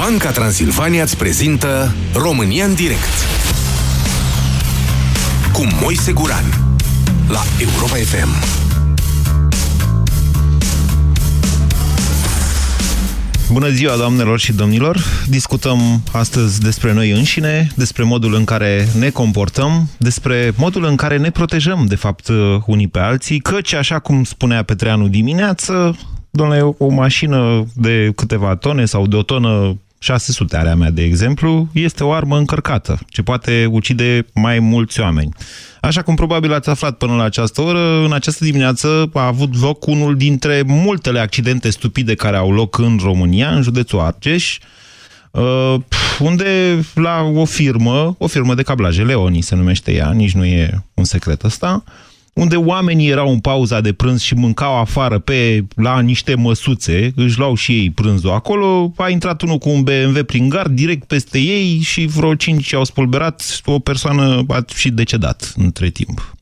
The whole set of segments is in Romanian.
Banca Transilvania îți prezintă România în direct cu Moise Guran la Europa FM. Bună ziua, doamnelor și domnilor! Discutăm astăzi despre noi înșine, despre modul în care ne comportăm, despre modul în care ne protejăm, de fapt, unii pe alții, căci, așa cum spunea Petreanu dimineață, domnule, o mașină de câteva tone sau de o tonă 600 are a mea, de exemplu, este o armă încărcată, ce poate ucide mai mulți oameni. Așa cum probabil ați aflat până la această oră, în această dimineață a avut loc unul dintre multele accidente stupide care au loc în România, în județul Argeș, uh, unde la o firmă, o firmă de cablaje, Leoni se numește ea, nici nu e un secret ăsta, unde oamenii erau în pauza de prânz și mâncau afară pe la niște măsuțe, își luau și ei prânzul acolo, a intrat unul cu un BMW prin gard, direct peste ei și vreo cinci au spulberat, o persoană a și decedat între timp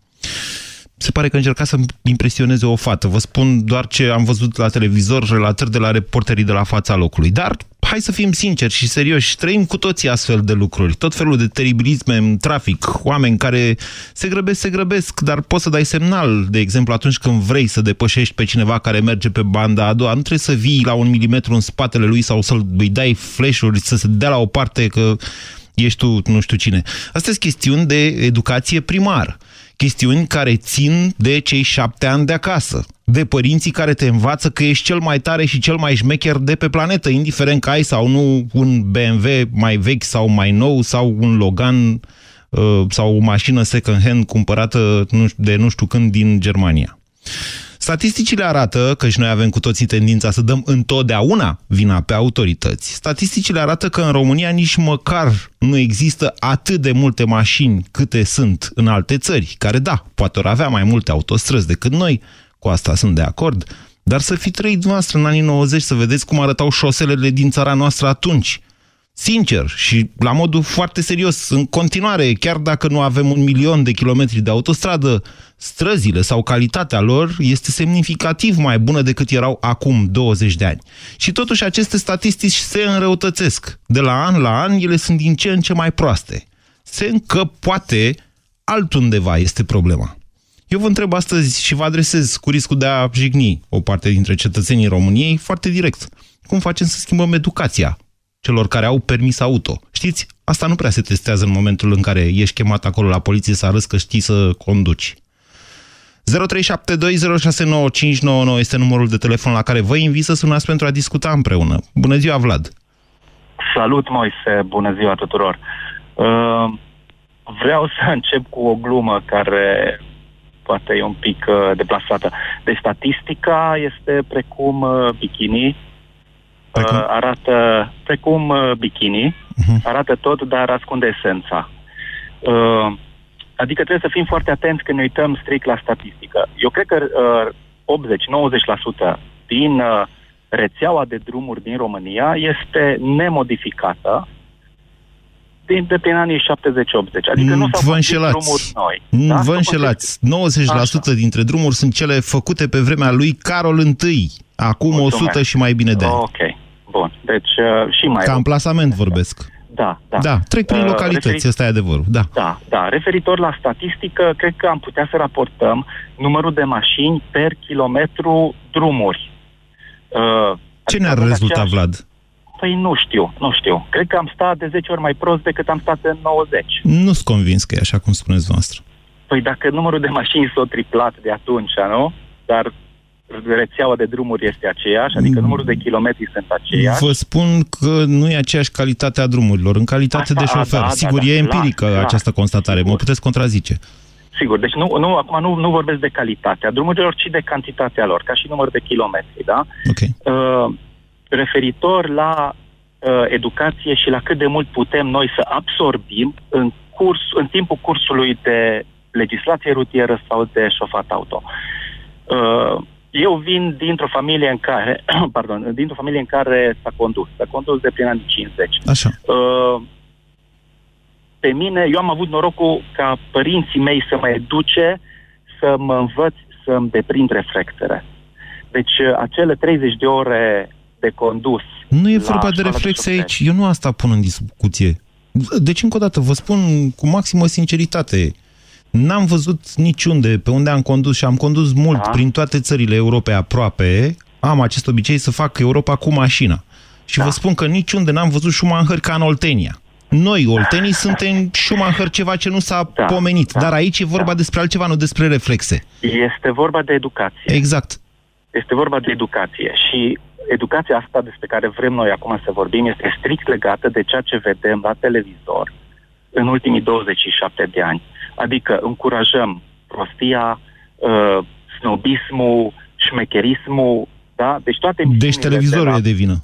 se pare că încerca să impresioneze o fată. Vă spun doar ce am văzut la televizor, relatări de la reporterii de la fața locului. Dar hai să fim sinceri și serioși, trăim cu toții astfel de lucruri. Tot felul de teribilisme în trafic, oameni care se grăbesc, se grăbesc, dar poți să dai semnal, de exemplu, atunci când vrei să depășești pe cineva care merge pe banda a doua, nu trebuie să vii la un milimetru în spatele lui sau să-l dai flash-uri, să se dea la o parte că ești tu nu știu cine. Astea sunt chestiuni de educație primară chestiuni care țin de cei șapte ani de acasă, de părinții care te învață că ești cel mai tare și cel mai șmecher de pe planetă, indiferent că ai sau nu un BMW mai vechi sau mai nou sau un Logan uh, sau o mașină second-hand cumpărată de nu știu când din Germania. Statisticile arată, că și noi avem cu toții tendința să dăm întotdeauna vina pe autorități, statisticile arată că în România nici măcar nu există atât de multe mașini câte sunt în alte țări, care da, poate ori avea mai multe autostrăzi decât noi, cu asta sunt de acord, dar să fi trăit noastră în anii 90 să vedeți cum arătau șoselele din țara noastră atunci. Sincer și la modul foarte serios, în continuare, chiar dacă nu avem un milion de kilometri de autostradă, străzile sau calitatea lor este semnificativ mai bună decât erau acum 20 de ani. Și totuși aceste statistici se înrăutățesc. De la an la an, ele sunt din ce în ce mai proaste. Se că poate altundeva este problema. Eu vă întreb astăzi și vă adresez cu riscul de a jigni o parte dintre cetățenii României foarte direct. Cum facem să schimbăm educația celor care au permis auto. Știți, asta nu prea se testează în momentul în care ești chemat acolo la poliție să arăți că știi să conduci. 0372069599 este numărul de telefon la care vă invit să sunați pentru a discuta împreună. Bună ziua, Vlad! Salut, Moise! Bună ziua tuturor! Uh, vreau să încep cu o glumă care poate e un pic uh, deplasată. Deci statistica este precum uh, bikini, Precum? Uh, arată precum uh, bikini, uh-huh. arată tot, dar ascunde esența. Uh, adică trebuie să fim foarte atenți când ne uităm strict la statistică. Eu cred că uh, 80-90% din uh, rețeaua de drumuri din România este nemodificată din, de prin anii 70-80. Adică mm, nu s-au făcut drumuri noi. Mm, da? Vă înșelați. 90% Așa. dintre drumuri sunt cele făcute pe vremea lui Carol I, acum Mulțumesc. 100 și mai bine de ani. Ok. Bun, deci uh, și mai... Ca amplasament vorbesc. Da, da. Da, trec prin uh, localități, uh, referit... ăsta e adevărul. Da. da, da. Referitor la statistică, cred că am putea să raportăm numărul de mașini per kilometru drumuri. Uh, Ce ne-ar rezulta, aceeași... Vlad? Păi nu știu, nu știu. Cred că am stat de 10 ori mai prost decât am stat în 90. Nu-s convins că e așa cum spuneți voastră. Păi dacă numărul de mașini s-a triplat de atunci, nu? Dar rețeaua de drumuri este aceeași, adică numărul de kilometri sunt aceiași. Vă spun că nu e aceeași calitate a drumurilor, în calitate Asta, de șofer. Da, Sigur, da, da, e empirică la, această constatare, sigur. mă puteți contrazice. Sigur, deci nu, nu, acum nu, nu vorbesc de calitatea drumurilor, ci de cantitatea lor, ca și număr de kilometri, da? Okay. Uh, referitor la uh, educație și la cât de mult putem noi să absorbim în, curs, în timpul cursului de legislație rutieră sau de șofat auto. Uh, eu vin dintr-o familie în care, pardon, dintr-o familie în care s-a condus. S-a condus de prin anii 50. Așa. Uh, pe mine, eu am avut norocul ca părinții mei să mă educe, să mă învăț să-mi deprind reflexele. Deci, uh, acele 30 de ore de condus. Nu e vorba de reflexe aici. Eu nu asta pun în discuție. Deci, încă o dată, vă spun cu maximă sinceritate, n-am văzut niciunde pe unde am condus și am condus mult da. prin toate țările Europei aproape, am acest obicei să fac Europa cu mașina. Și da. vă spun că niciunde n-am văzut Schumacher ca în Oltenia. Noi, oltenii, suntem Schumacher ceva ce nu s-a da, pomenit. Da, dar aici e vorba da. despre altceva, nu despre reflexe. Este vorba de educație. Exact. Este vorba de educație și educația asta despre care vrem noi acum să vorbim este strict legată de ceea ce vedem la televizor în ultimii 27 de ani. Adică încurajăm prostia, uh, snobismul, șmecherismul, da? Deci toate Deci televizorul de la... e de vină,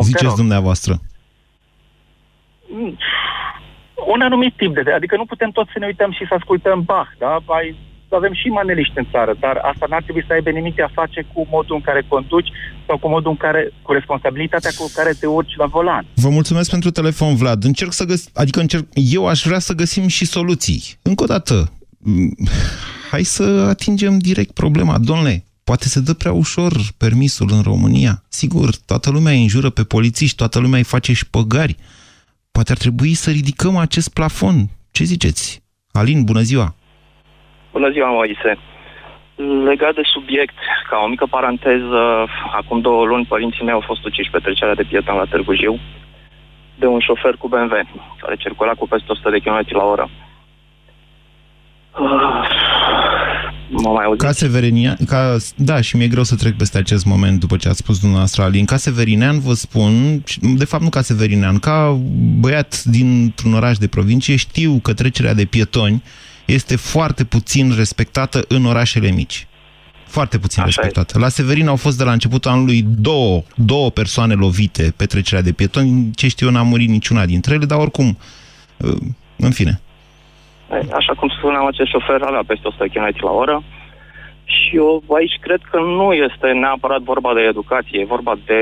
ziceți dumneavoastră. Mm, un anumit tip de... Adică nu putem tot să ne uităm și să ascultăm Bach, da? Ai avem și maneliști în țară, dar asta n-ar trebui să aibă nimic de a face cu modul în care conduci sau cu modul în care, cu responsabilitatea cu care te urci la volan. Vă mulțumesc pentru telefon, Vlad. Încerc să găs... adică încerc... eu aș vrea să găsim și soluții. Încă o dată, hai să atingem direct problema. Domnule, poate se dă prea ușor permisul în România. Sigur, toată lumea îi înjură pe polițiști, toată lumea îi face și șpăgari. Poate ar trebui să ridicăm acest plafon. Ce ziceți? Alin, bună ziua! Bună ziua, Moise. Legat de subiect, ca o mică paranteză, acum două luni părinții mei au fost uciși pe trecerea de pieton la Târgu Jiu de un șofer cu BMW, care circula cu peste 100 de km la oră. Mă mai Ca Severinian, ca, da, și mi-e greu să trec peste acest moment după ce ați spus dumneavoastră, Alin. Ca Severinean vă spun, de fapt nu ca Severinean, ca băiat dintr-un oraș de provincie, știu că trecerea de pietoni este foarte puțin respectată în orașele mici. Foarte puțin Așa respectată. E. La Severin au fost de la începutul anului două, două persoane lovite pe trecerea de pietoni. Ce știu eu, n-a murit niciuna dintre ele, dar oricum, uh, în fine. Așa cum spuneam, acest șofer avea peste 100 km la oră și eu aici cred că nu este neapărat vorba de educație, e vorba de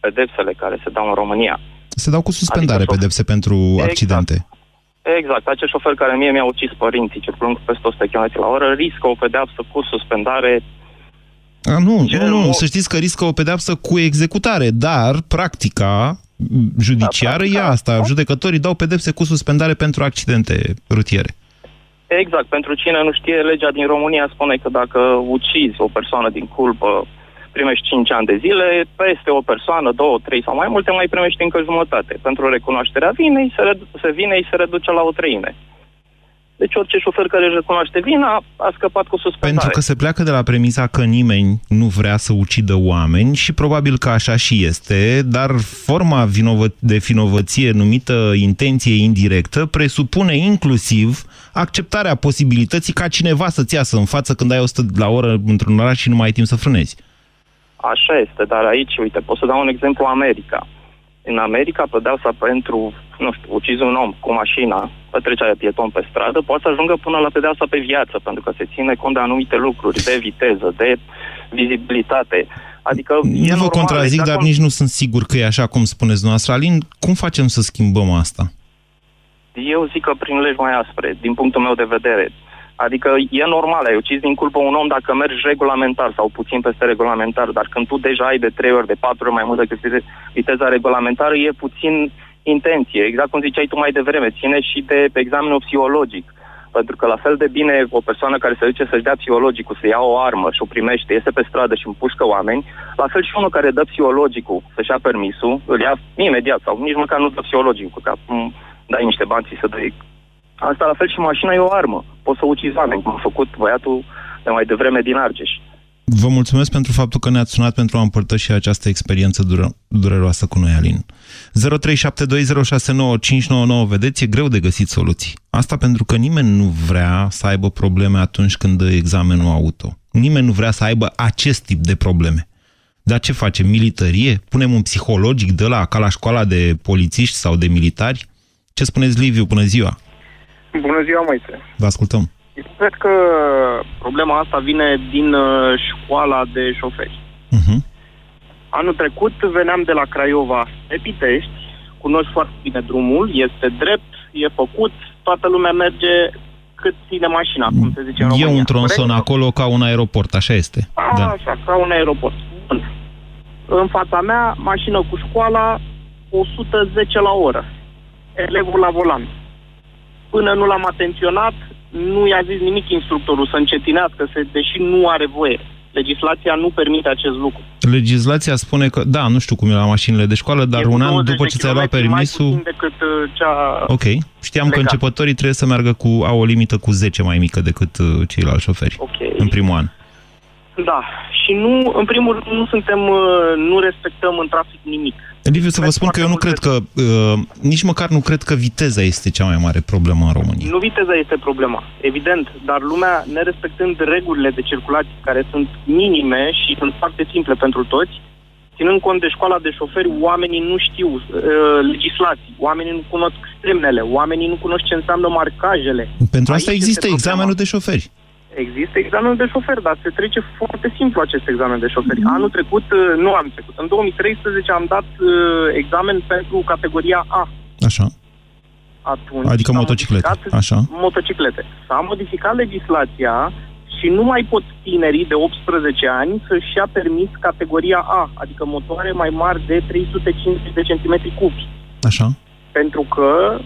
pedepsele care se dau în România. Se dau cu suspendare adică pedepse pentru exact. accidente. Exact. Acel șofer care mie mi-a ucis părinții circulând cu peste 100 km la oră riscă o pedeapsă cu suspendare a, nu, nu, nu, să știți că riscă o pedeapsă cu executare, dar practica judiciară da, e asta. Da? Judecătorii dau pedepse cu suspendare pentru accidente rutiere. Exact. Pentru cine nu știe, legea din România spune că dacă ucizi o persoană din culpă primești 5 ani de zile, peste o persoană, două, trei sau mai multe, mai primești încă jumătate. Pentru recunoașterea vinei, se, redu- se vinei se reduce la o treime. Deci orice șofer care își recunoaște vina a scăpat cu suspendare. Pentru că se pleacă de la premisa că nimeni nu vrea să ucidă oameni și probabil că așa și este, dar forma vinovă de vinovăție numită intenție indirectă presupune inclusiv acceptarea posibilității ca cineva să-ți iasă în față când ai 100 la oră într-un oraș și nu mai ai timp să frânezi. Așa este, dar aici, uite, pot să dau un exemplu America. În America, pedeapsa pentru, nu știu, ucizi un om cu mașina, petrecerea pieton pe stradă, poate să ajungă până la pedeapsa pe viață, pentru că se ține cont de anumite lucruri, de viteză, de vizibilitate. Adică nu vă normal, contrazic, exact dar cum... nici nu sunt sigur că e așa cum spuneți noastră. Alin, cum facem să schimbăm asta? Eu zic că prin legi mai aspre, din punctul meu de vedere. Adică e normal, ai ucis din culpă un om dacă mergi regulamentar sau puțin peste regulamentar, dar când tu deja ai de trei ori, de patru ori mai mult decât viteza regulamentară, e puțin intenție. Exact cum ziceai tu mai devreme, ține și de examenul psihologic. Pentru că la fel de bine o persoană care se duce să-și dea psihologicul, să ia o armă și o primește, iese pe stradă și împușcă oameni, la fel și unul care dă psihologicul să-și ia permisul, îl ia imediat sau nici măcar nu dă psihologicul, că acum dai niște bani și să dai Asta la fel și mașina e o armă. Poți să ucizi oameni, cum a făcut băiatul de mai devreme din Argeș. Vă mulțumesc pentru faptul că ne-ați sunat pentru a împărtăși această experiență dure dureroasă cu noi, Alin. 0372069599, vedeți, e greu de găsit soluții. Asta pentru că nimeni nu vrea să aibă probleme atunci când dă examenul auto. Nimeni nu vrea să aibă acest tip de probleme. Dar ce facem? Militarie? Punem un psihologic de la ca la școala de polițiști sau de militari? Ce spuneți, Liviu? Bună ziua! Bună ziua, Moise. Vă ascultăm. Eu cred că problema asta vine din uh, școala de șoferi. Uh-huh. Anul trecut veneam de la Craiova pe Pitești, cunosc foarte bine drumul, este drept, e făcut, toată lumea merge cât ține mașina, cum se zice în România. E un tronson corect? acolo ca un aeroport, așa este. A, da. Așa, ca un aeroport. Bun. În fața mea, mașină cu școala, 110 la oră. Elevul la volan. Până nu l-am atenționat, nu i-a zis nimic instructorul să încetinească, se, deși nu are voie. Legislația nu permite acest lucru. Legislația spune că, da, nu știu cum e la mașinile de școală, dar e un an după ce ți-ai luat permisul... Mai decât uh, cea Ok. Știam legat. că începătorii trebuie să meargă cu, au o limită cu 10 mai mică decât uh, ceilalți șoferi. Okay. În primul an. Da. Și nu, în primul rând, nu suntem, uh, nu respectăm în trafic nimic. Liviu, să vă spun că eu nu cred că, uh, nici măcar nu cred că viteza este cea mai mare problemă în România. Nu viteza este problema, evident, dar lumea, nerespectând regulile de circulație, care sunt minime și sunt foarte simple pentru toți, ținând cont de școala de șoferi, oamenii nu știu uh, legislații, oamenii nu cunosc semnele, oamenii nu cunosc ce înseamnă marcajele. Pentru asta Aici există examenul de șoferi. Există examenul de șofer, dar se trece foarte simplu acest examen de șofer. Mm. Anul trecut, uh, nu am trecut, în 2013 am dat uh, examen pentru categoria A. Așa. Atunci adică motociclete. Așa. Motociclete. S-a modificat legislația și nu mai pot tinerii de 18 ani să-și ia permis categoria A, adică motoare mai mari de 350 de centimetri cubi. Așa. Pentru că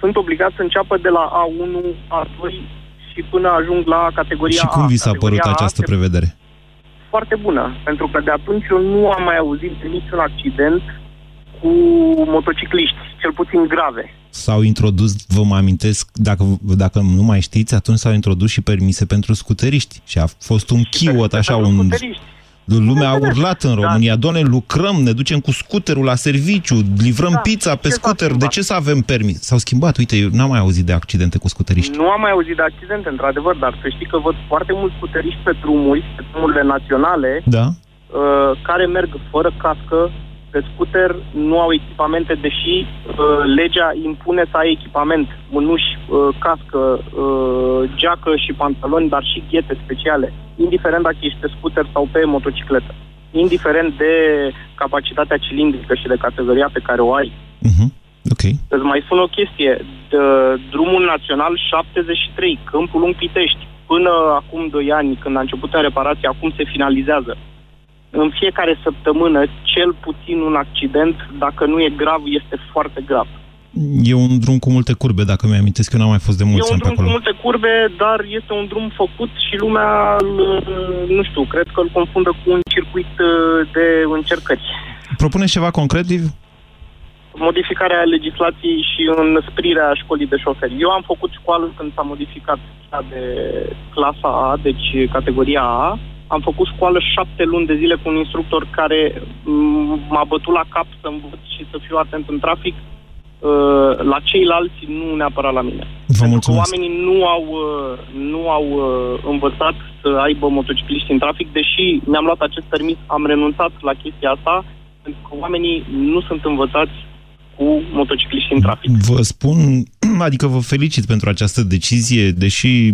sunt obligați să înceapă de la A1, A2, și până ajung la categoria Și cum A. vi s-a părut A, această se... prevedere? Foarte bună, pentru că de atunci eu nu am mai auzit de niciun accident cu motocicliști, cel puțin grave. S-au introdus, vă mă amintesc, dacă, dacă nu mai știți, atunci s-au introdus și permise pentru scuteriști. Și a fost un chiot, așa, un... Scuteriști Lumea a urlat în da. România. Da. Doamne, lucrăm, ne ducem cu scuterul la serviciu, livrăm da. pizza pe ce scuter. De ce să avem permis? S-au schimbat. Uite, eu n-am mai auzit de accidente cu scuteriști. Nu am mai auzit de accidente, într-adevăr, dar să știi că văd foarte mulți scuteriști pe drumuri, pe drumurile naționale, da. uh, care merg fără cască, pe scooter nu au echipamente, deși uh, legea impune să ai echipament, mânuși, uh, cască, uh, geacă și pantaloni, dar și ghete speciale, indiferent dacă ești pe scooter sau pe motocicletă, indiferent de capacitatea cilindrică și de categoria pe care o ai. Uh-huh. Okay. Îți mai spun o chestie. De, drumul național 73, Câmpul Lung Pitești, până acum 2 ani, când a început în reparație, acum se finalizează în fiecare săptămână cel puțin un accident, dacă nu e grav, este foarte grav. E un drum cu multe curbe, dacă mi-am amintesc, eu n-am mai fost de mulți ani pe acolo. E un drum cu multe curbe, dar este un drum făcut și lumea, nu știu, cred că îl confundă cu un circuit uh, de încercări. Propune ceva concret, Liv? Modificarea legislației și înspриrea școlii de șoferi. Eu am făcut școală când s-a modificat de clasa A, deci categoria A, am făcut școală șapte luni de zile cu un instructor care m-a bătut la cap să învăț și să fiu atent în trafic. Uh, la ceilalți, nu neapărat la mine. Vă Pentru mulțumesc. că oamenii nu au, uh, nu au uh, învățat să aibă motocicliști în trafic, deși mi-am luat acest permis, am renunțat la chestia asta, pentru că oamenii nu sunt învățați cu motocicliști în trafic. Vă spun, adică vă felicit pentru această decizie, deși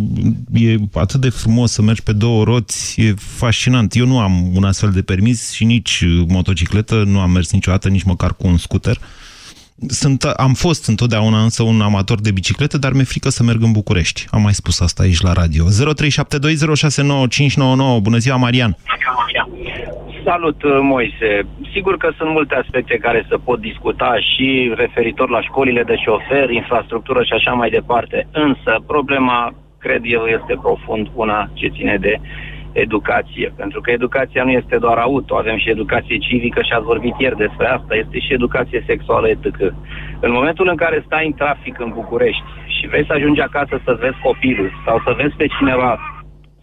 e atât de frumos să mergi pe două roți, e fascinant. Eu nu am un astfel de permis și nici motocicletă, nu am mers niciodată, nici măcar cu un scooter. Sunt, am fost întotdeauna însă un amator de bicicletă, dar mi-e frică să merg în București. Am mai spus asta aici la radio. 0372069599. Bună ziua, Marian! Salut, uh, Moise. Sigur că sunt multe aspecte care se pot discuta și referitor la școlile de șofer, infrastructură și așa mai departe. Însă, problema, cred eu, este profund una ce ține de educație. Pentru că educația nu este doar auto, avem și educație civică și ați vorbit ieri despre asta, este și educație sexuală, etc. În momentul în care stai în trafic în București și vrei să ajungi acasă să vezi copilul sau să vezi pe cineva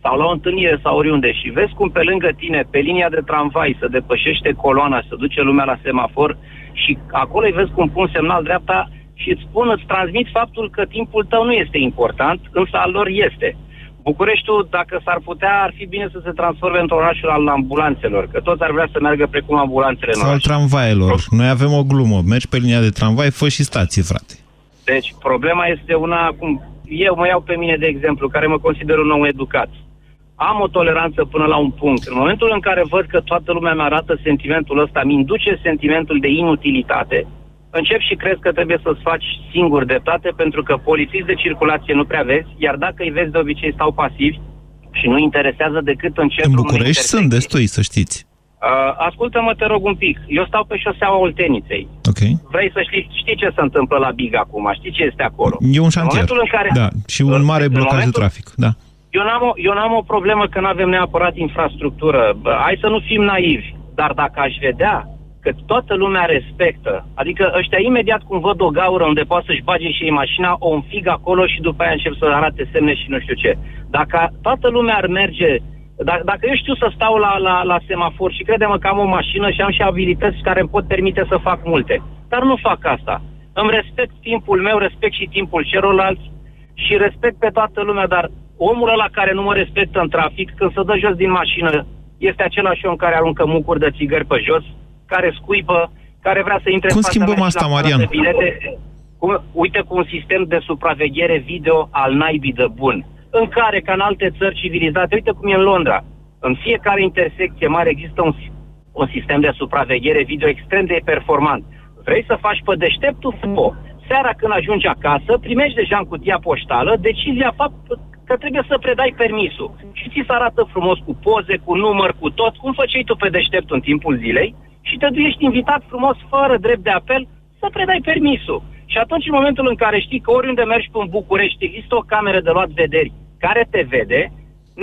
sau la o întâlnire sau oriunde și vezi cum pe lângă tine, pe linia de tramvai, să depășește coloana, să duce lumea la semafor și acolo îi vezi cum pun semnal dreapta și îți spun, îți transmit faptul că timpul tău nu este important, însă al lor este. Bucureștiul, dacă s-ar putea, ar fi bine să se transforme într-un oraș al ambulanțelor, că toți ar vrea să meargă precum ambulanțele Sau al tramvaielor. Noi avem o glumă. Mergi pe linia de tramvai, fă și stație, frate. Deci, problema este una, cum eu mă iau pe mine de exemplu, care mă consider un om educat am o toleranță până la un punct. În momentul în care văd că toată lumea mi arată sentimentul ăsta, mi induce sentimentul de inutilitate, încep și crezi că trebuie să-ți faci singur dreptate pentru că polițiști de circulație nu prea vezi, iar dacă îi vezi de obicei stau pasivi și nu interesează decât în centrul În București sunt destui, să știți. Uh, ascultă-mă, te rog un pic. Eu stau pe șoseaua Olteniței. Ok. Vrei să știi, știi ce se întâmplă la Big acum? Știi ce este acolo? E un șantier. În în care, da, și un mare blocaj momentul, de trafic. Da. Eu n-am, o, eu n-am o problemă că nu avem neapărat infrastructură. Hai să nu fim naivi. Dar dacă aș vedea că toată lumea respectă, adică ăștia imediat cum văd o gaură unde poate să-și bage și ei mașina, o înfig acolo și după aia încep să arate semne și nu știu ce. Dacă toată lumea ar merge dacă, dacă eu știu să stau la, la, la semafor și credem că am o mașină și am și abilități care îmi pot permite să fac multe, dar nu fac asta. Îmi respect timpul meu, respect și timpul celorlalți și respect pe toată lumea, dar omul ăla care nu mă respectă în trafic, când se dă jos din mașină, este același om care aruncă mucuri de țigări pe jos, care scuipă, care vrea să intre Cum schimbăm asta, Marian? Bilete, cu, uite cu un sistem de supraveghere video al naibii de bun în care, ca în alte țări civilizate, uite cum e în Londra, în fiecare intersecție mare există un, un sistem de supraveghere video extrem de performant. Vrei să faci pe deșteptul FO. Seara când ajungi acasă, primești deja în cutia poștală decizia fapt că trebuie să predai permisul. Și ți se arată frumos cu poze, cu număr, cu tot, cum făceai tu pe deștept în timpul zilei și te ești invitat frumos, fără drept de apel, să predai permisul. Și atunci, în momentul în care știi că oriunde mergi pe în București, există o cameră de luat vederi care te vede,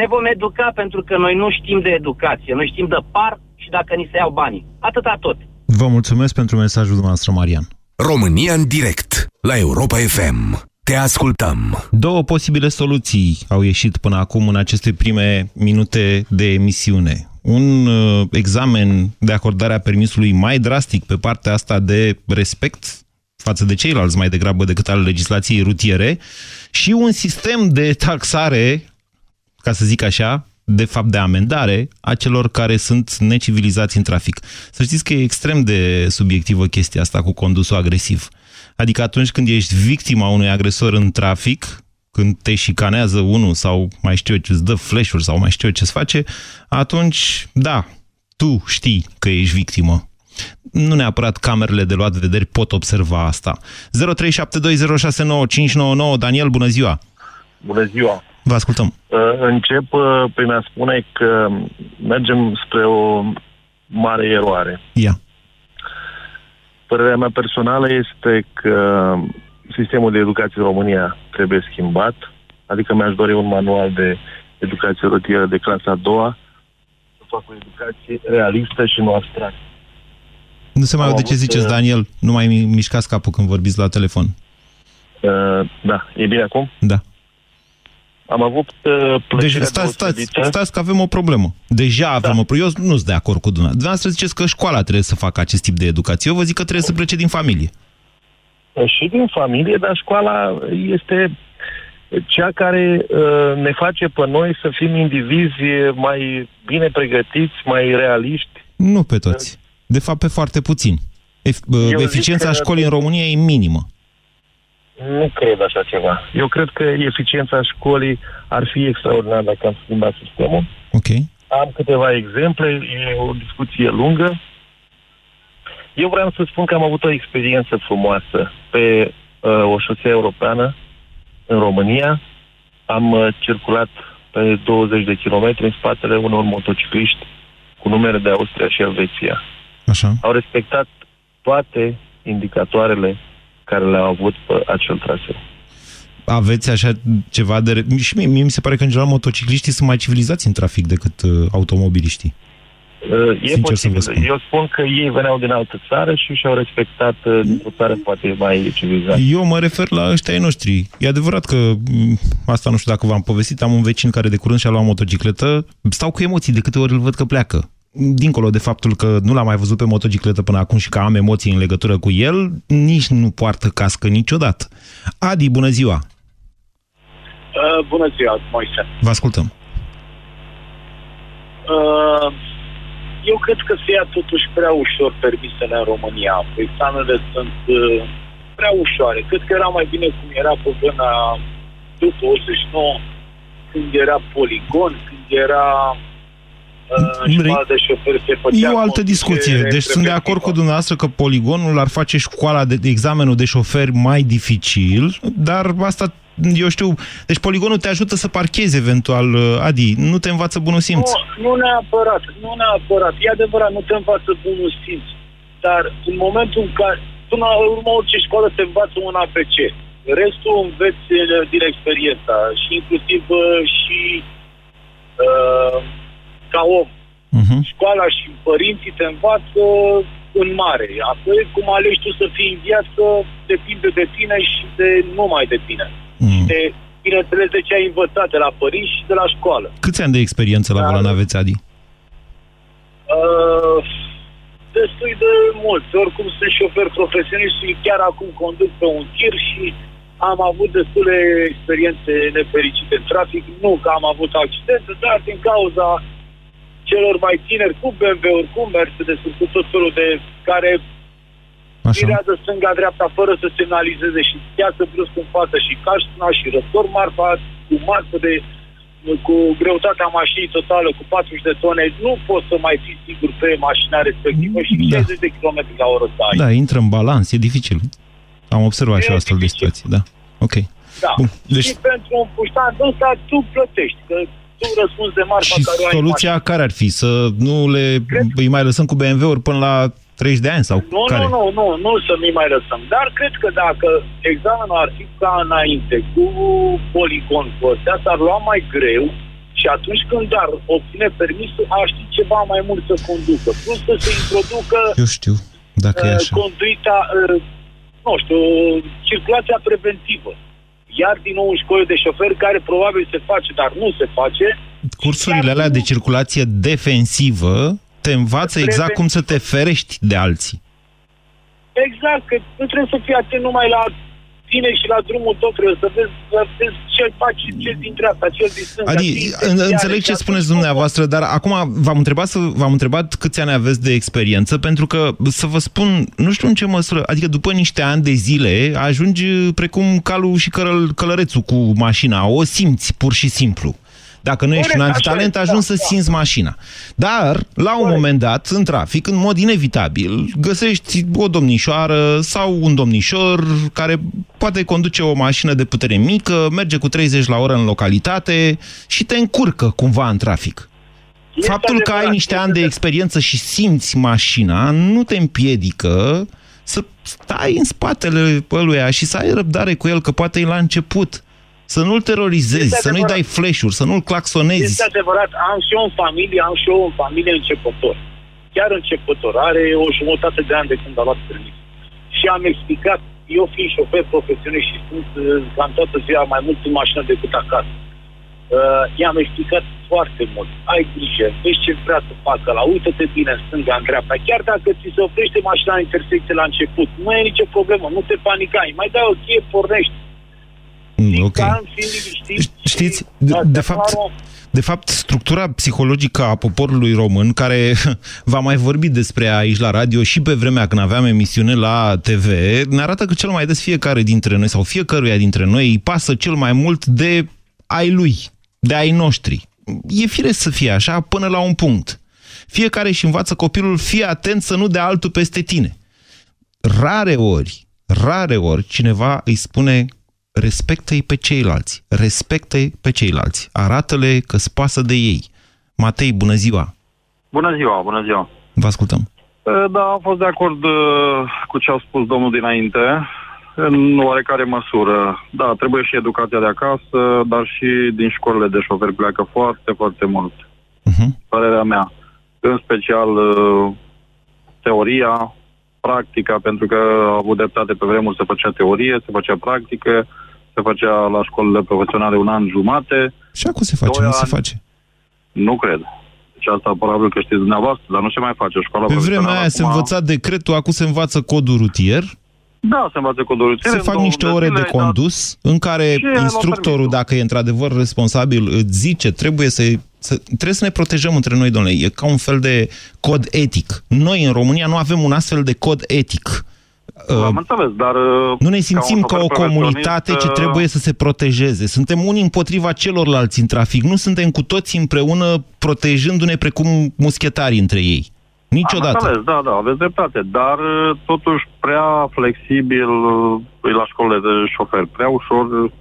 ne vom educa pentru că noi nu știm de educație, noi știm de par și dacă ni se iau banii. Atâta tot. Vă mulțumesc pentru mesajul dumneavoastră, Marian. România în direct, la Europa FM. Te ascultăm. Două posibile soluții au ieșit până acum în aceste prime minute de emisiune. Un uh, examen de acordare a permisului mai drastic pe partea asta de respect față de ceilalți mai degrabă decât al legislației rutiere și un sistem de taxare, ca să zic așa, de fapt de amendare a celor care sunt necivilizați în trafic. Să știți că e extrem de subiectivă chestia asta cu condusul agresiv. Adică atunci când ești victima unui agresor în trafic, când te șicanează unul sau mai știu eu ce îți dă flash sau mai știu eu ce-ți face, atunci, da, tu știi că ești victimă nu neapărat camerele de luat vederi pot observa asta. 0372069599 Daniel, bună ziua! Bună ziua! Vă ascultăm. Uh, încep uh, prin a spune că mergem spre o mare eroare. Ia. Părerea mea personală este că sistemul de educație în România trebuie schimbat, adică mi-aș dori un manual de educație rutieră de clasa a doua, să fac o educație realistă și nu abstractă. Nu se mai aude ce ziceți, uh, Daniel. Nu mai mișcați capul când vorbiți la telefon. Uh, da, e bine acum? Da. Am avut uh, Deci stați, stați, stați că avem o problemă. Deja avem da. o problemă. Eu nu sunt de acord cu dumneavoastră. Dumneavoastră ziceți că școala trebuie să facă acest tip de educație. Eu vă zic că trebuie să plece din familie. Și din familie, dar școala este cea care uh, ne face pe noi să fim indivizi mai bine pregătiți, mai realiști. Nu pe toți. De fapt, pe foarte puțin. Eu Eficiența școlii în România e minimă. Nu cred așa ceva. Eu cred că eficiența școlii ar fi extraordinar dacă am schimbat sistemul. Ok. Am câteva exemple, e o discuție lungă. Eu vreau să spun că am avut o experiență frumoasă pe uh, o șosea europeană în România. Am uh, circulat pe 20 de kilometri în spatele unor motocicliști cu numere de Austria și Elveția. Așa. Au respectat toate indicatoarele care le-au avut pe acel traseu. Aveți așa ceva de... Și mie, mie mi se pare că, în general, motocicliștii sunt mai civilizați în trafic decât uh, automobiliștii. Uh, e Sincer posibil. Spun. Eu spun că ei veneau din altă țară și și-au respectat uh, dintr-o țară poate mai civilizată. Eu mă refer la ăștia ai noștri. E adevărat că, mm, asta nu știu dacă v-am povestit, am un vecin care de curând și-a luat motocicletă, stau cu emoții de câte ori îl văd că pleacă dincolo de faptul că nu l-am mai văzut pe motocicletă până acum și că am emoții în legătură cu el, nici nu poartă cască niciodată. Adi, bună ziua! Uh, bună ziua, Moise! Vă ascultăm! Uh, eu cred că se ia totuși prea ușor permisele în România. Examenele sunt uh, prea ușoare. Cred că era mai bine cum era pe vremea după 89, când era poligon, când era Uh, e o altă discuție. Deci sunt de acord cu dumneavoastră că poligonul ar face școala de, de examenul de șofer mai dificil, dar asta eu știu, deci poligonul te ajută să parchezi eventual, Adi, nu te învață bunul simț. Nu, nu neapărat, nu neapărat. E adevărat, nu te învață bunul simț. Dar în momentul în care, până la urmă, orice școală te învață un APC. Restul înveți din experiența și inclusiv și uh, ca om. Uh-huh. Școala și părinții te învață în mare. Apoi, cum alegi tu să fii în viață, depinde de tine și de numai de tine. Mm. Și de, bineînțeles, de ce ai învățat de la părinți și de la școală. Câți ani de experiență la da. volan aveți, Adi? Uh, destul de mult. Oricum sunt șofer profesionist și chiar acum conduc pe un tir și am avut destule experiențe nefericite în trafic. Nu că am avut accidente, dar din cauza celor mai tineri cu BMW-uri, cu Mercedes, cu tot felul de care virează stânga-dreapta fără să semnalizeze și iasă brusc în față și caștuna și răstor marfa cu marfă de cu greutatea mașinii totală cu 40 de tone, nu poți să mai fii sigur pe mașina respectivă și da. 60 de km la oră să ai. Da, intră în balans, e dificil. Am observat e și astfel de situații, da. Ok. Da. Bun. Deci... Și pentru un puștan ăsta tu plătești, că tu răspunzi de marfa și care soluția ai care ar fi? Să nu le cred... îi mai lăsăm cu BMW-uri până la 30 de ani sau nu, care? Nu, nu, nu, nu să nu mai lăsăm. Dar cred că dacă examenul ar fi ca înainte, cu poligon cu astea, s-ar lua mai greu și atunci când ar obține permisul, aș ști ceva mai mult să conducă. Plus să se introducă Eu știu, dacă uh, e așa. conduita, uh, nu știu, circulația preventivă iar din nou în școli de șofer care probabil se face, dar nu se face. Cursurile alea de circulație defensivă te învață exact cum să te ferești de alții. Exact, că nu trebuie să fii atent numai la tine și la drumul tot trebuie să vezi, să vezi ce faci, ce din dreapta, ce din stânga. Adi, înțeleg ce spuneți dumneavoastră, dar acum v-am întrebat, să, v-am întrebat câți ani aveți de experiență, pentru că, să vă spun, nu știu în ce măsură, adică după niște ani de zile, ajungi precum calul și căl călărețul cu mașina, o simți pur și simplu. Dacă nu ești un antitalent, ajungi da, să simți da. mașina. Dar, la un moment dat, în trafic, în mod inevitabil, găsești o domnișoară sau un domnișor care poate conduce o mașină de putere mică, merge cu 30 la oră în localitate și te încurcă cumva în trafic. Este Faptul că ai niște ani de experiență și simți mașina nu te împiedică să stai în spatele ăluia și să ai răbdare cu el, că poate e la început. Să nu-l terorizezi, este să nu-i dai flash-uri, să nu-l claxonezi. Este adevărat, am și eu în familie, am și eu în familie începător. Chiar începător, are o jumătate de ani de când a luat permis. Și am explicat, eu fiind șofer profesionist și sunt uh, cam toată ziua mai mult în mașină decât acasă. Uh, i-am explicat foarte mult. Ai grijă, vezi ce vrea să facă la uită-te bine în stânga, în dreapta. Chiar dacă ți se oprește mașina în intersecție la început, nu e nicio problemă, nu te panicai. Mai dai o cheie, pornești Mm, ok. Știți, de, de fapt, de fapt, structura psihologică a poporului român, care va mai vorbi despre aici la radio și pe vremea când aveam emisiune la TV, ne arată că cel mai des fiecare dintre noi sau fiecăruia dintre noi îi pasă cel mai mult de ai lui, de ai noștri. E firesc să fie așa până la un punct. Fiecare își învață copilul, fie atent să nu dea altul peste tine. Rare ori, rare ori cineva îi spune respectă-i pe ceilalți, respectă-i pe ceilalți, arată-le că spasă de ei. Matei, bună ziua! Bună ziua, bună ziua! Vă ascultăm! Da, am fost de acord cu ce a spus domnul dinainte, în oarecare măsură. Da, trebuie și educația de acasă, dar și din școlile de șoferi pleacă foarte, foarte mult. Uh-huh. Părerea mea. În special teoria, practica, pentru că a avut dreptate pe vremuri, se făcea teorie, se făcea practică, se făcea la școlile profesionale un an jumate. Și acum se face, nu ani. se face? Nu cred. Deci asta probabil că știți dumneavoastră, dar nu se mai face școala Pe vremea aia acum... se învăța decretul, acum se învață codul rutier. Da, se învață codul rutier. Se fac niște ore de condus în care instructorul, dacă e într-adevăr responsabil, îți zice, trebuie să să, trebuie să ne protejăm între noi, domnule. E ca un fel de cod etic. Noi, în România, nu avem un astfel de cod etic. Am înțeles, dar... Uh, nu ne simțim ca, ca o comunitate ce uh, trebuie să se protejeze. Suntem unii împotriva celorlalți în trafic. Nu suntem cu toți împreună protejându-ne precum muschetarii între ei. Niciodată. Am înțeles, da, da, aveți dreptate. Dar uh, totuși prea flexibil la școlile de șofer. Prea ușor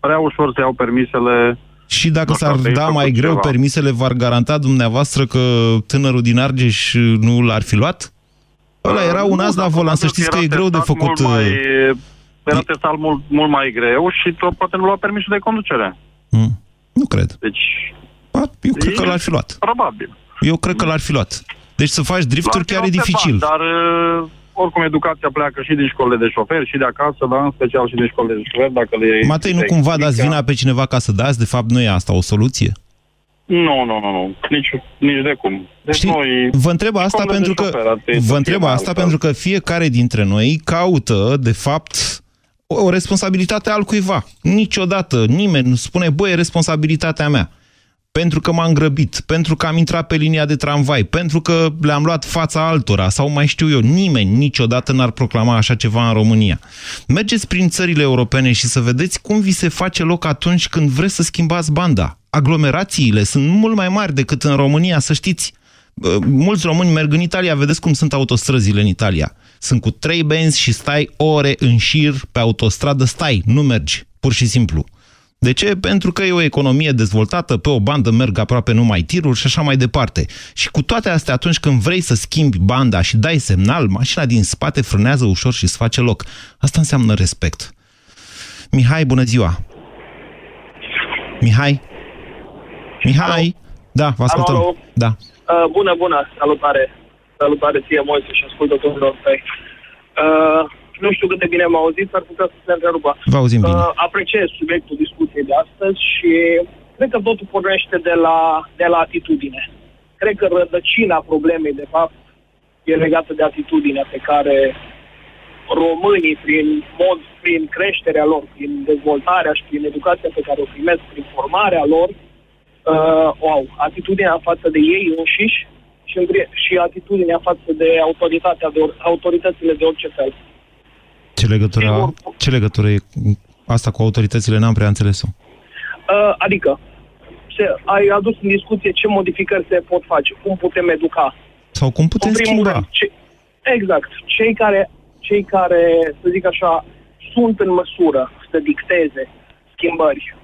prea ușor se iau permisele și dacă s-ar da mai greu ceva. permisele, v-ar garanta dumneavoastră că tânărul din Argeș nu l-ar fi luat? Ăla era un as la volan, să știți că e greu de făcut... Mai, uh, era testat mult, mult mai greu și tot poate nu lua permisul de conducere. Mm. Nu cred. Deci... A, eu cred că l-ar fi luat. Probabil. Eu cred că l-ar fi luat. Deci să faci drifturi chiar e dificil. Bani, dar uh, oricum educația pleacă și din școlile de șoferi și de acasă, dar în special și din școlile de șoferi, dacă le Matei, nu cumva dați vina pe cineva ca să dați? De fapt, nu e asta o soluție? Nu, nu, nu, nu. Nici, nici de cum. Deci Știi, noi, vă întreb asta pentru că vă întreb asta pentru că fiecare dintre noi caută, de fapt, o responsabilitate al cuiva. Niciodată nimeni nu spune, băi, e responsabilitatea mea pentru că m-am grăbit, pentru că am intrat pe linia de tramvai, pentru că le-am luat fața altora sau mai știu eu, nimeni niciodată n-ar proclama așa ceva în România. Mergeți prin țările europene și să vedeți cum vi se face loc atunci când vreți să schimbați banda. Aglomerațiile sunt mult mai mari decât în România, să știți. Mulți români merg în Italia, vedeți cum sunt autostrăzile în Italia. Sunt cu trei benzi și stai ore în șir pe autostradă, stai, nu mergi, pur și simplu. De ce? Pentru că e o economie dezvoltată, pe o bandă merg aproape numai tiruri și așa mai departe. Și cu toate astea, atunci când vrei să schimbi banda și dai semnal, mașina din spate frânează ușor și îți face loc. Asta înseamnă respect. Mihai, bună ziua! Mihai? Mihai? Alo. Da, vă ascultăm. Alo, alo. Da. Uh, bună, bună, salutare. Salutare ție, Moise, și ascultătorilor tăi. Uh, nu știu cât de bine m-au auzit, ar putea să se întrerupă. Vă auzim bine. Uh, apreciez subiectul discuției de astăzi și cred că totul pornește de la, de la atitudine. Cred că rădăcina problemei, de fapt, e legată de atitudinea pe care românii, prin mod, prin creșterea lor, prin dezvoltarea și prin educația pe care o primesc, prin formarea lor, uh, o au. Atitudinea față de ei înșiși și, și atitudinea față de autoritatea, de or, autoritățile de orice fel. Ce legătură, ce legătură e asta cu autoritățile? N-am prea înțeles-o. Uh, adică, se, ai adus în discuție ce modificări se pot face, cum putem educa. Sau cum putem schimba. Rând, ce, exact. Cei care, cei care, să zic așa, sunt în măsură să dicteze schimbări,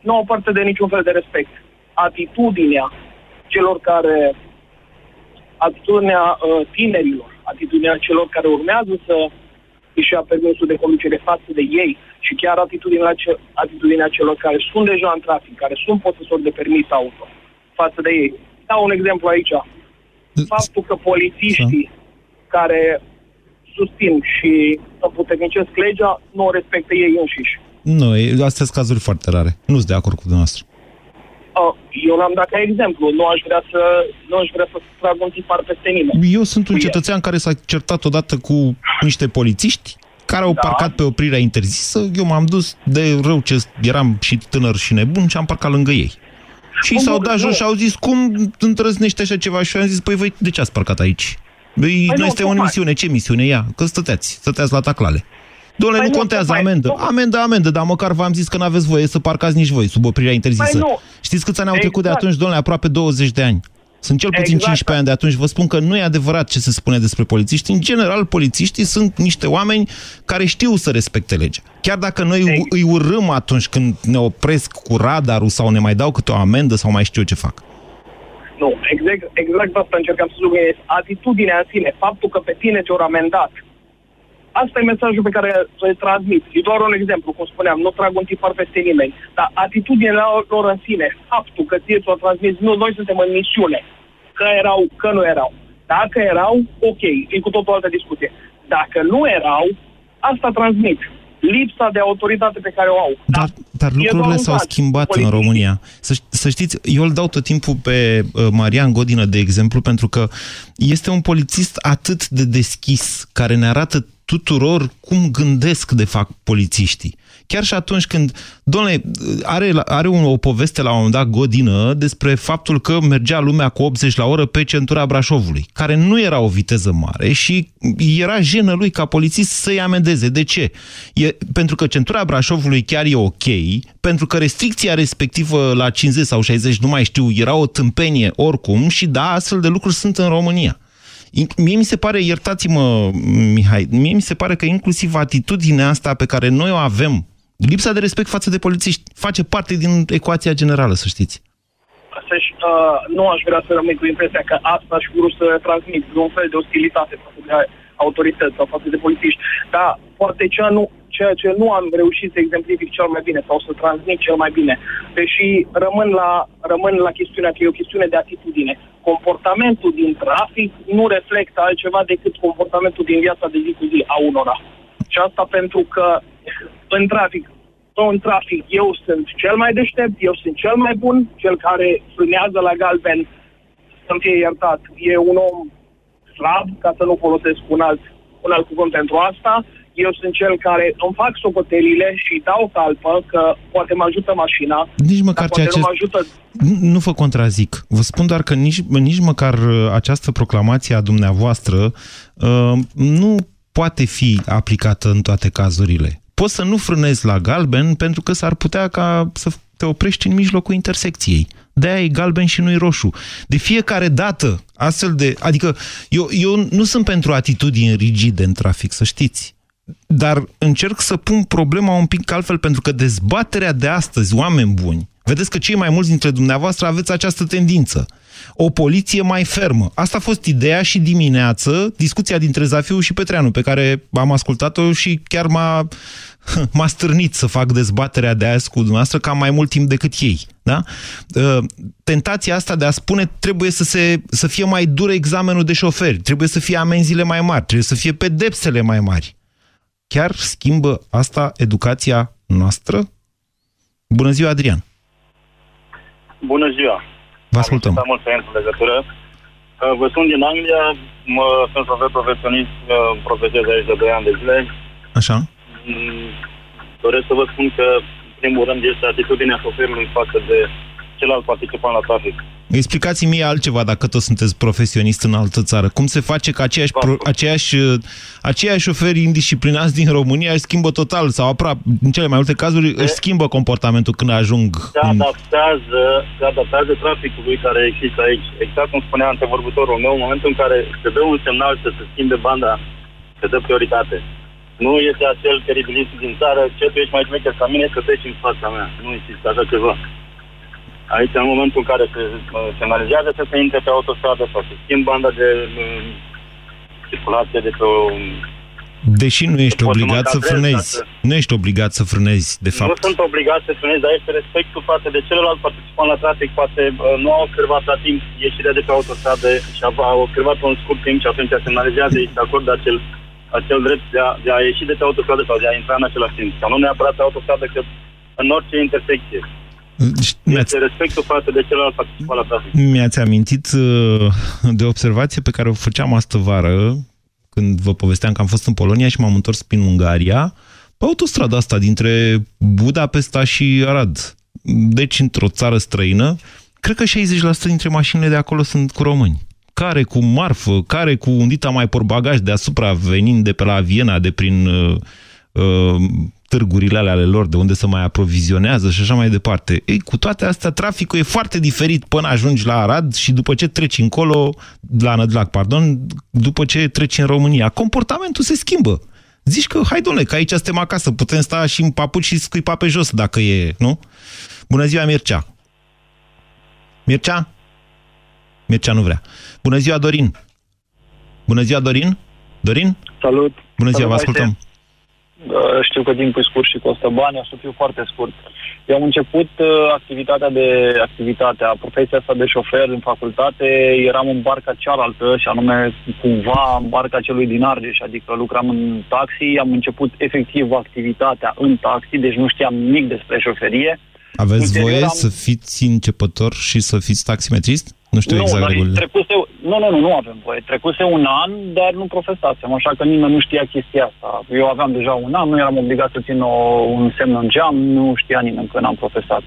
nu au parte de niciun fel de respect. Atitudinea celor care, atitudinea uh, tinerilor, atitudinea celor care urmează să își ia permisul de conducere față de ei și chiar atitudinea, ce, atitudinea celor care sunt deja în trafic, care sunt posesori de permis auto față de ei. Dau un exemplu aici. Faptul că polițiștii care susțin și împuternicesc legea nu o respectă ei înșiși. Nu, astea sunt cazuri foarte rare. Nu sunt de acord cu dumneavoastră. Eu l-am dat ca exemplu. Nu aș vrea să, nu aș vrea să trag un tipar peste nimeni. Eu sunt un cetățean care s-a certat odată cu niște polițiști care au da. parcat pe oprirea interzisă. Eu m-am dus de rău ce eram și tânăr și nebun și am parcat lângă ei. Și s-au dat jos și au zis, cum întrăznește așa ceva? Și eu am zis, păi voi de ce ați parcat aici? Păi, păi nu este o misiune. Ce misiune? Ia, că stăteați, stăteați la taclale. Doamne, păi nu, nu contează, amendă. Nu. Amendă, amendă, dar măcar v-am zis că nu aveți voie să parcați nici voi sub oprirea interzisă. Păi Știți câți ani au trecut de exact. atunci, domnule? Aproape 20 de ani. Sunt cel puțin exact. 15 ani de atunci. Vă spun că nu e adevărat ce se spune despre polițiști. În general, polițiștii sunt niște oameni care știu să respecte legea. Chiar dacă noi exact. îi urâm atunci când ne opresc cu radarul sau ne mai dau câte o amendă sau mai știu eu ce fac. Nu, exact, exact asta încercam să subliniez. Atitudinea în sine, faptul că pe tine te-au amendat, Asta e mesajul pe care îl transmit. E doar un exemplu, cum spuneam, nu trag un tipar peste nimeni. Dar atitudinea lor în sine, faptul că ție ți-o transmis, nu, noi suntem în misiune. Că erau, că nu erau. Dacă erau, ok, e cu tot o altă discuție. Dacă nu erau, asta transmit lipsa de autoritate pe care o au. Dar, dar lucrurile s-au schimbat în România. Să, să știți, eu îl dau tot timpul pe uh, Marian Godină, de exemplu, pentru că este un polițist atât de deschis, care ne arată tuturor cum gândesc, de fapt, polițiștii. Chiar și atunci când, domnule, are, are o poveste la un moment dat godină despre faptul că mergea lumea cu 80 la oră pe centura Brașovului, care nu era o viteză mare și era jenă lui ca polițist să-i amendeze. De ce? E, pentru că centura Brașovului chiar e ok, pentru că restricția respectivă la 50 sau 60, nu mai știu, era o tâmpenie oricum și da, astfel de lucruri sunt în România. Mie mi se pare, iertați-mă, Mihai, mie mi se pare că inclusiv atitudinea asta pe care noi o avem Lipsa de respect față de polițiști face parte din ecuația generală, să știți. Uh, nu aș vrea să rămâi cu impresia că asta și vrut să transmit un fel de ostilitate față de autorități sau față de polițiști. Dar poate ceea, nu, ceea ce nu am reușit să exemplific cel mai bine sau să transmit cel mai bine, deși rămân la, rămân la chestiunea că e o chestiune de atitudine. Comportamentul din trafic nu reflectă altceva decât comportamentul din viața de zi cu zi a unora. Și asta pentru că în trafic, în trafic, eu sunt cel mai deștept, eu sunt cel mai bun, cel care frânează la galben, să-mi fie iertat, e un om slab, ca să nu folosesc un alt, un alt cuvânt pentru asta. Eu sunt cel care îmi fac socotelile și dau talpă că poate mă ajută mașina. Nici măcar ceea ce... Nu, ajută... nu vă contrazic. Vă spun doar că nici, nici măcar uh, această proclamație a dumneavoastră uh, nu poate fi aplicată în toate cazurile. Poți să nu frânezi la galben pentru că s-ar putea ca să te oprești în mijlocul intersecției de-aia e galben și nu-i roșu. De fiecare dată, astfel de... Adică, eu, eu nu sunt pentru atitudini rigide în trafic, să știți. Dar încerc să pun problema un pic altfel, pentru că dezbaterea de astăzi, oameni buni, vedeți că cei mai mulți dintre dumneavoastră aveți această tendință. O poliție mai fermă. Asta a fost ideea și dimineață, discuția dintre Zafiu și Petreanu, pe care am ascultat-o și chiar m-a m-a stârnit să fac dezbaterea de azi cu dumneavoastră cam mai mult timp decât ei. Da? Uh, tentația asta de a spune trebuie să, se, să fie mai dur examenul de șoferi, trebuie să fie amenziile mai mari, trebuie să fie pedepsele mai mari. Chiar schimbă asta educația noastră? Bună ziua, Adrian! Bună ziua! Vă ascultăm. Am mult pentru legătură. Uh, vă sunt din Anglia, mă, sunt șofer profesionist, uh, profesez aici de 2 ani de zile. Așa. Mm, doresc să vă spun că, în primul rând, este atitudinea șoferului față de celălalt participant la trafic. Explicați-mi mie altceva dacă tot sunteți profesionist în altă țară. Cum se face că aceiași, pro, aceiași, aceiași șoferi indisciplinați din România își schimbă total sau aproape, în cele mai multe cazuri, de, își schimbă comportamentul când ajung? Se adaptează, se adaptează traficului care există aici. Exact cum spunea antevorbitorul meu, în momentul în care se dă un semnal să se schimbe banda, se dă prioritate. Nu este acel teribilist din țară, ce tu ești mai șmecher ca mine, să treci în fața mea. Nu există așa ceva. Aici, în momentul în care se semnalizează să se intre pe autostradă sau se schimb banda de uh, circulație de pe o Deși nu ești obligat să frânezi. Nu ești obligat să frânezi, de fapt. Nu sunt obligat să frânezi, dar este respectul față de celălalt participant la trafic, poate uh, nu au observat la timp ieșirea de pe autostradă și au observat un scurt timp și atunci semnalizează, și de acord de acel acel drept de a, de a ieși de pe autostradă sau de a intra în același timp. Sau nu neapărat pe autostradă, că în orice intersecție. Este respectul față de celălalt participant la trafic. Mi-ați amintit uh, de observație pe care o făceam astă vară, când vă povesteam că am fost în Polonia și m-am întors prin Ungaria, pe autostrada asta dintre Budapesta și Arad. Deci, într-o țară străină, cred că 60% dintre mașinile de acolo sunt cu români care cu marfă, care cu un dita mai porbagaj deasupra venind de pe la Viena, de prin uh, uh, târgurile ale lor, de unde se mai aprovizionează și așa mai departe. Ei, cu toate astea, traficul e foarte diferit până ajungi la Arad și după ce treci încolo, la Nădlac, pardon, după ce treci în România. Comportamentul se schimbă. Zici că, hai domnule, că aici suntem acasă, putem sta și în papuci și scuipa pe jos dacă e, nu? Bună ziua, Mircea! Mircea? Mircea nu vrea. Bună ziua, Dorin! Bună ziua, Dorin! Dorin? Salut! Bună ziua, Salut, vă ascultăm! Știu că timpul e scurt și costă bani, o să fiu foarte scurt. Eu am început uh, activitatea de activitatea, profesia asta de șofer în facultate, eram în barca cealaltă și anume cumva în barca celui din Argeș, adică lucram în taxi, am început efectiv activitatea în taxi, deci nu știam nimic despre șoferie. Aveți Ulterior voie am... să fiți începător și să fiți taximetrist? Nu știu nu, exact regulile. Trecuse, nu, nu, nu, nu avem voie. Trecuse un an, dar nu profesasem, așa că nimeni nu știa chestia asta. Eu aveam deja un an, nu eram obligat să țin o, un semn în geam, nu știa nimeni că n-am profesat.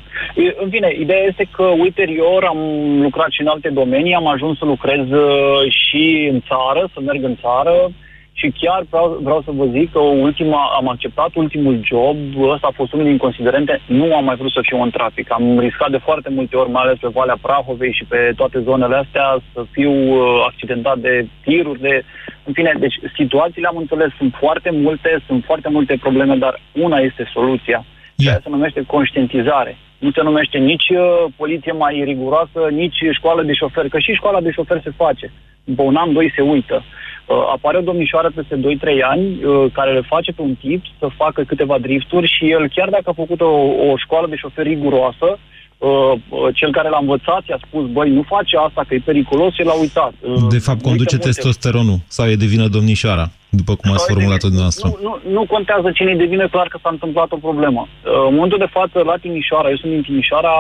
În fine, ideea este că ulterior am lucrat și în alte domenii, am ajuns să lucrez uh, și în țară, să merg în țară, și chiar vreau, vreau să vă zic că ultima, am acceptat ultimul job, ăsta a fost unul din considerente, nu am mai vrut să fiu în trafic. Am riscat de foarte multe ori, mai ales pe Valea Prahovei și pe toate zonele astea, să fiu uh, accidentat de tiruri, de... În fine, deci situațiile am înțeles, sunt foarte multe, sunt foarte multe probleme, dar una este soluția. Yeah. Aia se numește conștientizare. Nu se numește nici uh, poliție mai riguroasă, nici școală de șofer, că și școala de șofer se face. După un an, doi se uită. Uh, apare o domnișoară peste 2-3 ani uh, care le face pe un tip să facă câteva drifturi și el, chiar dacă a făcut o, o școală de șofer riguroasă, Uh, cel care l-a învățat i-a spus, băi, nu face asta, că e periculos și l-a uitat. Uh, de fapt, conduce testosteronul sau e de vină domnișoara, după cum ați formulat-o dumneavoastră. Nu, nu, nu contează cine e de vină, clar că s-a întâmplat o problemă. Uh, în momentul de față, la Timișoara, eu sunt din Timișoara,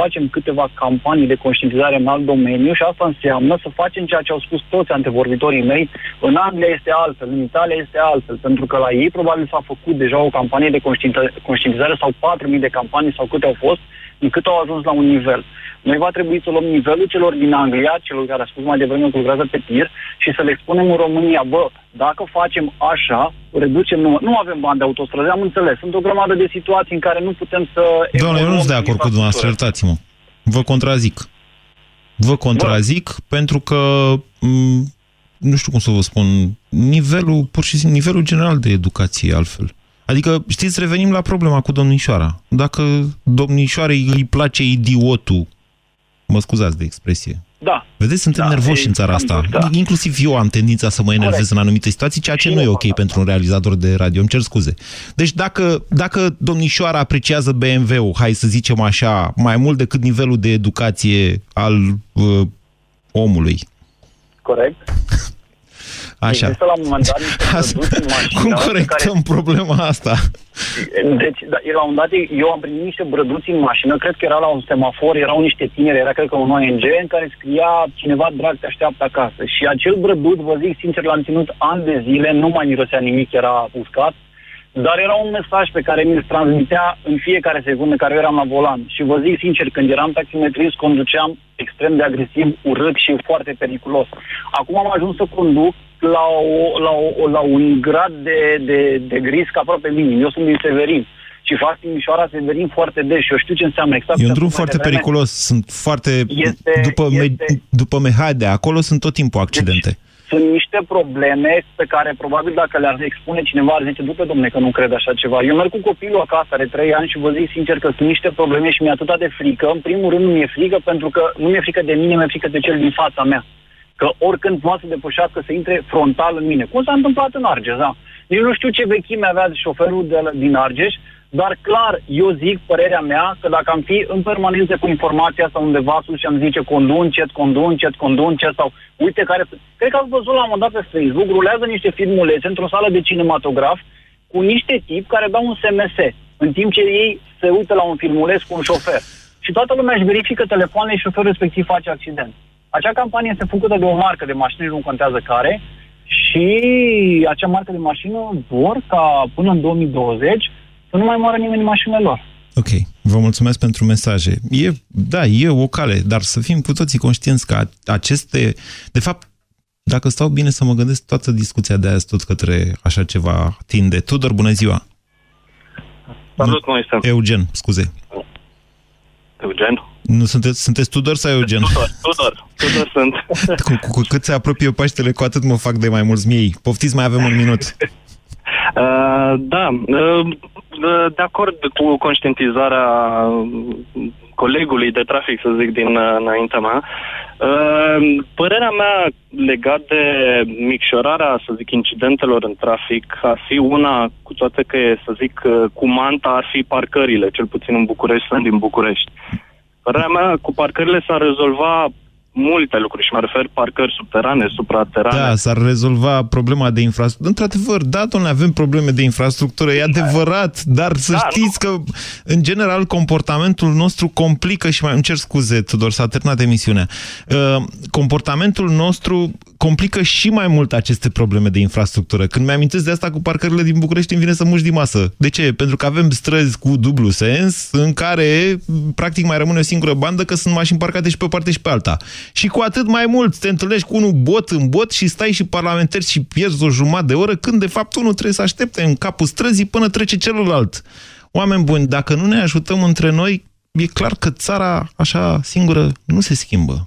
facem câteva campanii de conștientizare în alt domeniu și asta înseamnă să facem ceea ce au spus toți antevorbitorii mei. În Anglia este altfel, în Italia este altfel, pentru că la ei probabil s-a făcut deja o campanie de conștientizare sau 4.000 de campanii sau câte au fost, încât au ajuns la un nivel. Noi va trebui să luăm nivelul celor din Anglia, celor care a spus mai devreme că lucrează pe tir, și să le expunem în România, bă, dacă facem așa, reducem număr. Nu avem bani de autostrăzi, am înțeles. Sunt o grămadă de situații în care nu putem să... Doamne, eu nu sunt de acord cu dumneavoastră, iertați-mă. Vă contrazic. Vă contrazic bă. pentru că nu știu cum să vă spun, nivelul, pur și simplu, nivelul general de educație altfel. Adică, știți, revenim la problema cu domnișoara. Dacă domnișoarei îi place idiotul, mă scuzați de expresie, da. Vedeți, suntem da, nervoși în țara asta. Da. Inclusiv eu am tendința să mă enervez Corect. în anumite situații, ceea ce și nu e ok da. pentru un realizator de radio. Îmi cer scuze. Deci dacă, dacă domnișoara apreciază BMW-ul, hai să zicem așa, mai mult decât nivelul de educație al uh, omului. Corect. Așa. Există la un moment dat niște produse în mașină... Cum corectăm care... problema asta? Deci, da, la un moment dat, eu am primit niște brăduți în mașină, cred că era la un semafor, erau niște tineri, era cred că un ONG în care scria cineva drag te așteaptă acasă. Și acel brăduț, vă zic sincer, l-am ținut ani de zile, nu mai mirosea nimic, era uscat, dar era un mesaj pe care mi-l transmitea în fiecare secundă care eu eram la volan. Și vă zic sincer, când eram taximetrist, conduceam extrem de agresiv, urât și foarte periculos. Acum am ajuns să conduc la, o, la, o, la un grad de, de, de risc aproape minim. Eu sunt din Severin și fac Timișoara Severin foarte des și eu știu ce înseamnă exact. E un drum foarte periculos, sunt foarte... Este, după, este, me, după Mehadea, acolo sunt tot timpul accidente. Deci, sunt niște probleme pe care probabil dacă le-ar expune cineva ar zice, du-te domne că nu cred așa ceva. Eu merg cu copilul acasă, are trei ani și vă zic sincer că sunt niște probleme și mi-e atât de frică. În primul rând nu mi-e frică pentru că nu mi-e frică de mine, mi-e frică de cel din fața mea că oricând poate să depășească, să intre frontal în mine. Cum s-a întâmplat în Argeș, da? Eu nu știu ce vechime avea șoferul de la, din Argeș, dar clar, eu zic părerea mea că dacă am fi în permanență cu informația asta undeva sus și am zice condun cet, condun cet, condun cet sau uite care... Cred că ați văzut la un moment dat pe Facebook, rulează niște filmulețe într-o sală de cinematograf cu niște tipi care dau un SMS în timp ce ei se uită la un filmuleț cu un șofer. Și toată lumea își verifică telefoanele și șoferul respectiv face accident. Acea campanie este făcută de o marcă de mașini, nu contează care, și acea marcă de mașină vor ca până în 2020 să nu mai moară nimeni în mașinile lor. Ok, vă mulțumesc pentru mesaje. E, da, e o cale, dar să fim cu toții conștienți că aceste... De fapt, dacă stau bine să mă gândesc, toată discuția de azi tot către așa ceva tinde. Tudor, bună ziua! Salut, Moise! Eugen, scuze. Eugen? Nu sunteți, sunteți Tudor sau Eugen? Tudor, Tudor, Tudor sunt. Cu, cu, cu cât se apropie Paștele, cu atât mă fac de mai mulți miei. Poftiți, mai avem un minut. Uh, da, uh, de acord cu conștientizarea colegului de trafic, să zic, din uh, înaintea mea. Uh, părerea mea legat de micșorarea, să zic, incidentelor în trafic ar fi una, cu toate că, să zic, uh, cu manta ar fi parcările, cel puțin în București, sunt din București. Părerea mea, cu parcările s-ar rezolva multe lucruri și mă refer parcări subterane, supraterane. Da, s-ar rezolva problema de infrastructură. Într-adevăr, da, domnule, avem probleme de infrastructură, e adevărat, dar să da, știți nu. că, în general, comportamentul nostru complică și mai... Îmi cer scuze, Tudor, s-a terminat emisiunea. Uh, comportamentul nostru complică și mai mult aceste probleme de infrastructură. Când mi-amintesc de asta cu parcările din București, îmi vine să muși din masă. De ce? Pentru că avem străzi cu dublu sens, în care, practic, mai rămâne o singură bandă, că sunt mașini parcate și pe o parte și pe alta. Și cu atât mai mult te întâlnești cu unul bot în bot și stai și parlamentari și pierzi o jumătate de oră, când de fapt unul trebuie să aștepte în capul străzii până trece celălalt. Oameni buni, dacă nu ne ajutăm între noi, e clar că țara așa singură nu se schimbă.